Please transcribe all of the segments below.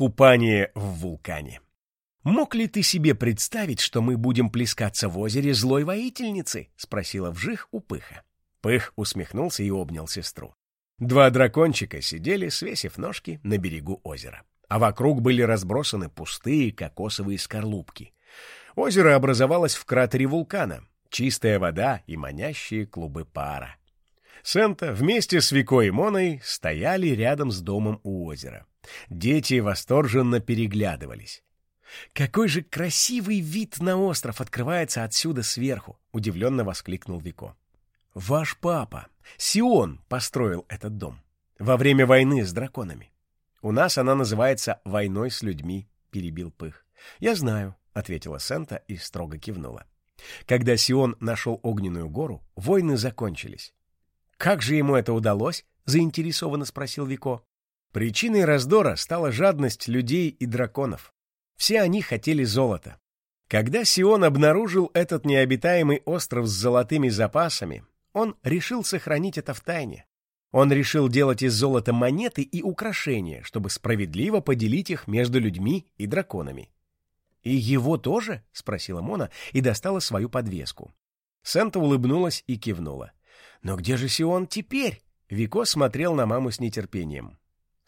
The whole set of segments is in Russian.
купание в вулкане. «Мог ли ты себе представить, что мы будем плескаться в озере злой воительницы?» — спросила Вжих у Пыха. Пых усмехнулся и обнял сестру. Два дракончика сидели, свесив ножки, на берегу озера. А вокруг были разбросаны пустые кокосовые скорлупки. Озеро образовалось в кратере вулкана. Чистая вода и манящие клубы пара. Сента вместе с Викой и Моной стояли рядом с домом у озера. Дети восторженно переглядывались. «Какой же красивый вид на остров открывается отсюда сверху!» — удивленно воскликнул Вико. «Ваш папа, Сион, построил этот дом. Во время войны с драконами. У нас она называется «войной с людьми», — перебил Пых. «Я знаю», — ответила Сента и строго кивнула. Когда Сион нашел огненную гору, войны закончились. «Как же ему это удалось?» — заинтересованно спросил Вико. Причиной раздора стала жадность людей и драконов. Все они хотели золота. Когда Сион обнаружил этот необитаемый остров с золотыми запасами, он решил сохранить это в тайне. Он решил делать из золота монеты и украшения, чтобы справедливо поделить их между людьми и драконами. «И его тоже?» — спросила Мона и достала свою подвеску. Сента улыбнулась и кивнула. «Но где же Сион теперь?» Вико смотрел на маму с нетерпением.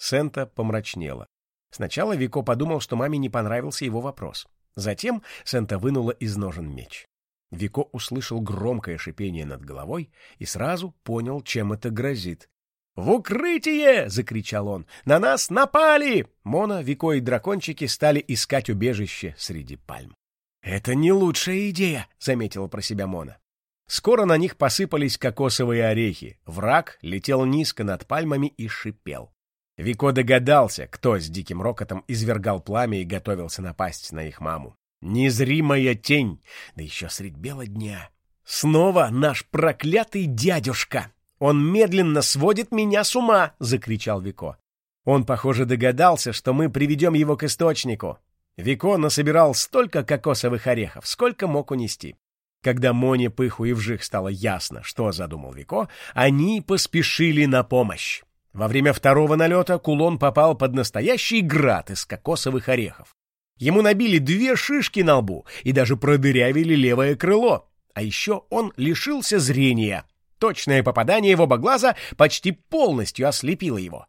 Сента помрачнела. Сначала Вико подумал, что маме не понравился его вопрос. Затем Сента вынула из ножен меч. Вико услышал громкое шипение над головой и сразу понял, чем это грозит. «В укрытие!» — закричал он. «На нас напали!» Мона, Вико и дракончики стали искать убежище среди пальм. «Это не лучшая идея», — заметила про себя Мона. Скоро на них посыпались кокосовые орехи. Враг летел низко над пальмами и шипел. Вико догадался, кто с диким рокотом извергал пламя и готовился напасть на их маму. Незримая тень, да еще средь бела дня. Снова наш проклятый дядюшка! Он медленно сводит меня с ума! — закричал Вико. Он, похоже, догадался, что мы приведем его к источнику. Вико насобирал столько кокосовых орехов, сколько мог унести. Когда Моне, Пыху и Вжих стало ясно, что задумал Вико, они поспешили на помощь. Во время второго налета кулон попал под настоящий град из кокосовых орехов. Ему набили две шишки на лбу и даже продырявили левое крыло. А еще он лишился зрения. Точное попадание в оба глаза почти полностью ослепило его.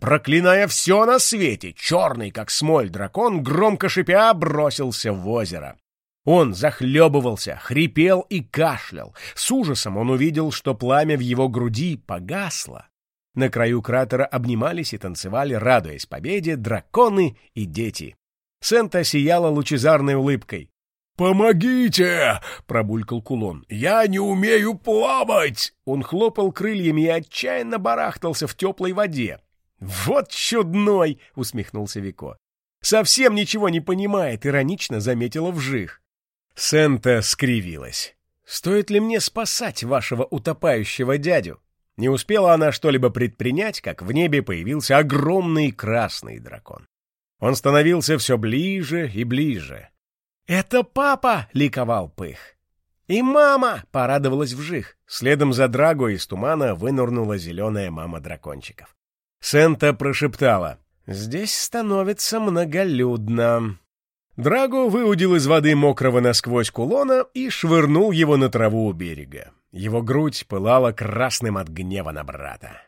Проклиная все на свете, черный, как смоль, дракон, громко шипя, бросился в озеро. Он захлебывался, хрипел и кашлял. С ужасом он увидел, что пламя в его груди погасло. На краю кратера обнимались и танцевали, радуясь победе, драконы и дети. Сента сияла лучезарной улыбкой. «Помогите!» — пробулькал кулон. «Я не умею плавать!» Он хлопал крыльями и отчаянно барахтался в теплой воде. «Вот чудной!» — усмехнулся Вико. «Совсем ничего не понимает», — иронично заметила вжих. Сента скривилась. «Стоит ли мне спасать вашего утопающего дядю?» Не успела она что-либо предпринять, как в небе появился огромный красный дракон. Он становился все ближе и ближе. «Это папа!» — ликовал Пых. «И мама!» — порадовалась вжих. Следом за Драго из тумана вынырнула зеленая мама дракончиков. Сента прошептала. «Здесь становится многолюдно». Драго выудил из воды мокрого насквозь кулона и швырнул его на траву у берега. Его грудь пылала красным от гнева на брата.